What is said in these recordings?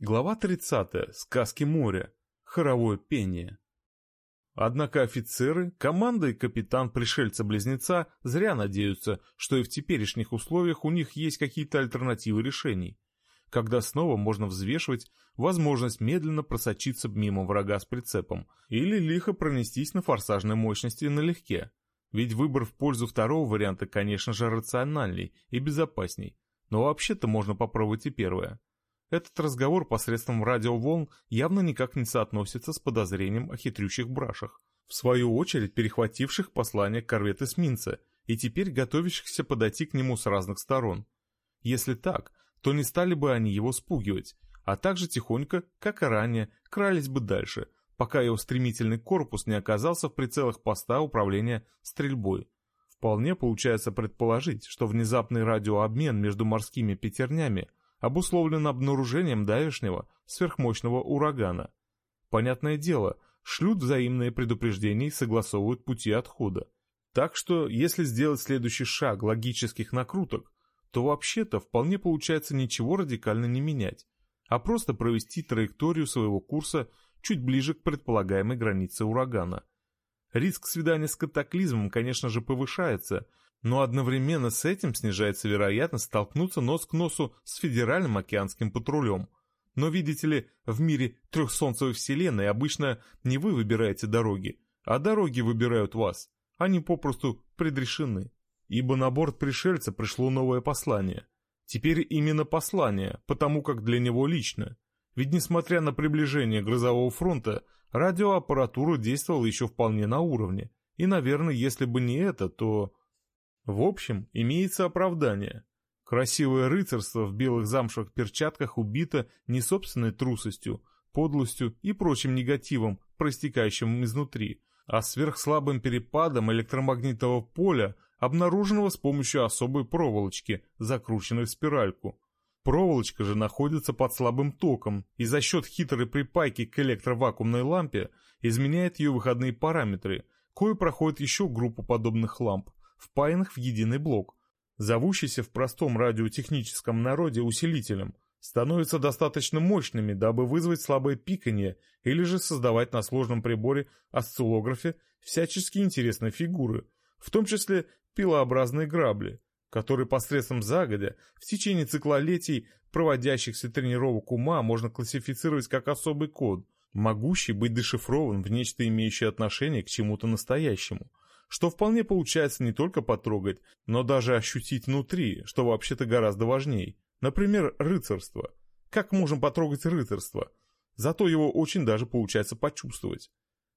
Глава 30. Сказки моря. Хоровое пение. Однако офицеры, команда и капитан пришельца-близнеца зря надеются, что и в теперешних условиях у них есть какие-то альтернативы решений, когда снова можно взвешивать возможность медленно просочиться мимо врага с прицепом или лихо пронестись на форсажной мощности налегке. Ведь выбор в пользу второго варианта, конечно же, рациональней и безопасней, но вообще-то можно попробовать и первое. Этот разговор посредством радиоволн явно никак не соотносится с подозрением о хитрющих брашах, в свою очередь перехвативших послание корвет эсминца и теперь готовящихся подойти к нему с разных сторон. Если так, то не стали бы они его спугивать, а также тихонько, как и ранее, крались бы дальше, пока его стремительный корпус не оказался в прицелах поста управления стрельбой. Вполне получается предположить, что внезапный радиообмен между морскими пятернями обусловлен обнаружением давешнего сверхмощного урагана. Понятное дело, шлют взаимные предупреждения и согласовывают пути отхода. Так что, если сделать следующий шаг логических накруток, то вообще-то вполне получается ничего радикально не менять, а просто провести траекторию своего курса чуть ближе к предполагаемой границе урагана. Риск свидания с катаклизмом, конечно же, повышается – но одновременно с этим снижается вероятность столкнуться нос к носу с Федеральным океанским патрулем. Но видите ли, в мире трехсолнцевой вселенной обычно не вы выбираете дороги, а дороги выбирают вас. Они попросту предрешены. Ибо на борт пришельца пришло новое послание. Теперь именно послание, потому как для него лично. Ведь несмотря на приближение грозового фронта, радиоаппаратура действовала еще вполне на уровне. И, наверное, если бы не это, то... В общем, имеется оправдание. Красивое рыцарство в белых замшевых перчатках убито не собственной трусостью, подлостью и прочим негативом, проистекающим изнутри, а сверхслабым перепадом электромагнитного поля, обнаруженного с помощью особой проволочки, закрученной в спиральку. Проволочка же находится под слабым током и за счет хитрой припайки к электровакуумной лампе изменяет ее выходные параметры, кое проходит еще группу подобных ламп, впаянных в единый блок, зовущийся в простом радиотехническом народе усилителем, становятся достаточно мощными, дабы вызвать слабое пиканье или же создавать на сложном приборе осциллографе всячески интересные фигуры, в том числе пилообразные грабли, которые посредством загодя в течение циклолетий проводящихся тренировок ума можно классифицировать как особый код, могущий быть дешифрован в нечто имеющее отношение к чему-то настоящему – что вполне получается не только потрогать, но даже ощутить внутри, что вообще-то гораздо важней. Например, рыцарство. Как можем потрогать рыцарство? Зато его очень даже получается почувствовать.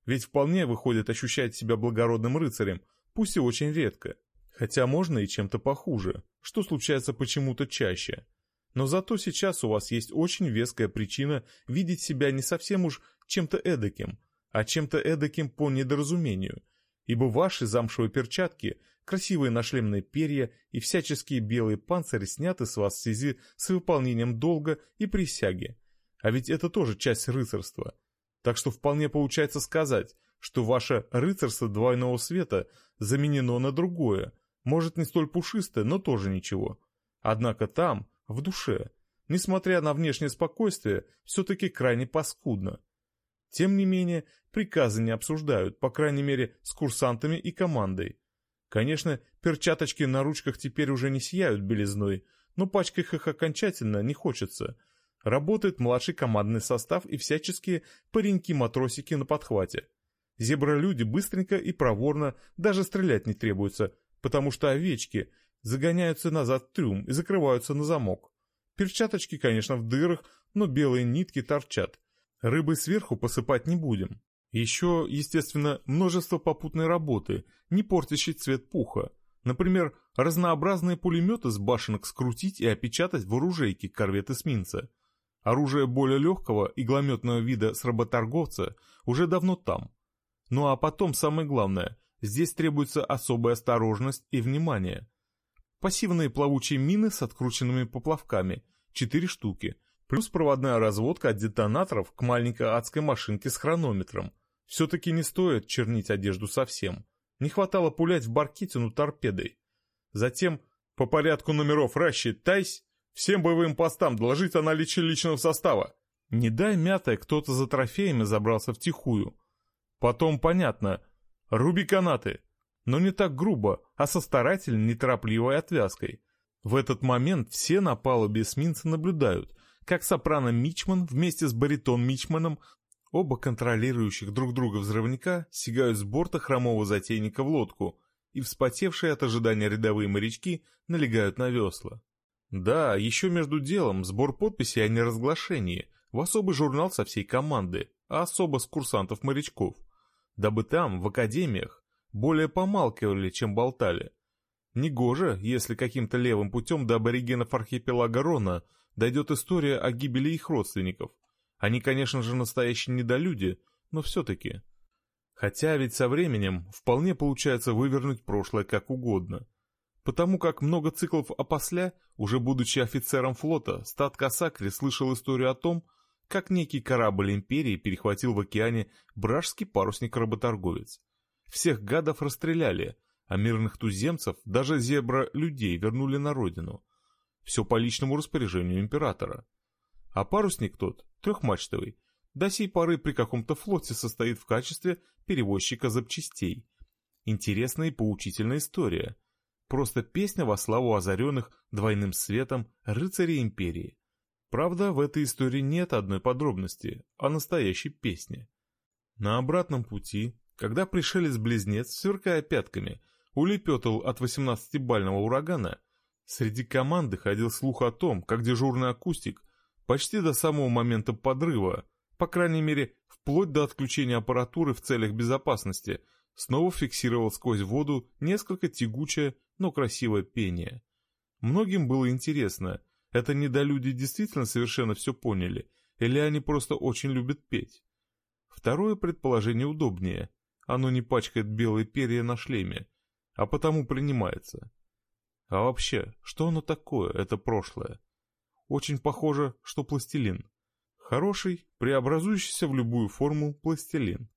Ведь вполне выходит ощущать себя благородным рыцарем, пусть и очень редко. Хотя можно и чем-то похуже, что случается почему-то чаще. Но зато сейчас у вас есть очень веская причина видеть себя не совсем уж чем-то эдаким, а чем-то эдаким по недоразумению – ибо ваши замшевые перчатки, красивые нашлемные перья и всяческие белые панцири сняты с вас в связи с выполнением долга и присяги. А ведь это тоже часть рыцарства. Так что вполне получается сказать, что ваше рыцарство двойного света заменено на другое, может не столь пушистое, но тоже ничего. Однако там, в душе, несмотря на внешнее спокойствие, все-таки крайне паскудно. Тем не менее, приказы не обсуждают, по крайней мере, с курсантами и командой. Конечно, перчаточки на ручках теперь уже не сияют белизной, но пачкать их окончательно не хочется. Работает младший командный состав и всяческие пареньки-матросики на подхвате. Зебролюди быстренько и проворно, даже стрелять не требуется, потому что овечки загоняются назад в трюм и закрываются на замок. Перчаточки, конечно, в дырах, но белые нитки торчат. Рыбы сверху посыпать не будем. Еще, естественно, множество попутной работы, не портящей цвет пуха. Например, разнообразные пулеметы с башенок скрутить и опечатать в оружейке корвет эсминца. Оружие более легкого иглометного вида с работорговца уже давно там. Ну а потом самое главное, здесь требуется особая осторожность и внимание. Пассивные плавучие мины с открученными поплавками, 4 штуки – Плюс проводная разводка от детонаторов к маленькой адской машинке с хронометром. Все-таки не стоит чернить одежду совсем. Не хватало пулять в Баркитину торпедой. Затем, по порядку номеров рассчитайсь, всем боевым постам доложить о наличии личного состава. Не дай мятая, кто-то за трофеями забрался втихую. Потом понятно, руби канаты, но не так грубо, а со старательной неторопливой отвязкой. В этот момент все на палубе эсминца наблюдают, как сопрано Мичман вместе с баритон Мичманом, оба контролирующих друг друга взрывника, сигают с борта хромого затейника в лодку, и вспотевшие от ожидания рядовые морячки налегают на весла. Да, еще между делом сбор подписей о неразглашении в особый журнал со всей команды, а особо с курсантов-морячков, дабы там, в академиях, более помалкивали, чем болтали. Негоже, если каким-то левым путем до аборигенов архипелага Рона дойдет история о гибели их родственников. Они, конечно же, настоящие недолюди, но все-таки. Хотя ведь со временем вполне получается вывернуть прошлое как угодно. Потому как много циклов опосля, уже будучи офицером флота, Стат Касакри слышал историю о том, как некий корабль Империи перехватил в океане бражский парусник-работорговец. Всех гадов расстреляли, а мирных туземцев, даже зебра-людей, вернули на родину. Все по личному распоряжению императора. А парусник тот, трехмачтовый, до сей поры при каком-то флоте состоит в качестве перевозчика запчастей. Интересная и поучительная история. Просто песня во славу озаренных двойным светом рыцарей империи. Правда, в этой истории нет одной подробности о настоящей песне. На обратном пути, когда пришелец-близнец, сверкая пятками, улепетал от 18-бального урагана, среди команды ходил слух о том, как дежурный акустик почти до самого момента подрыва, по крайней мере, вплоть до отключения аппаратуры в целях безопасности, снова фиксировал сквозь воду несколько тягучее, но красивое пение. Многим было интересно, это недолюди действительно совершенно все поняли, или они просто очень любят петь? Второе предположение удобнее. Оно не пачкает белые перья на шлеме, а потому принимается. А вообще, что оно такое, это прошлое? Очень похоже, что пластилин. Хороший, преобразующийся в любую форму пластилин.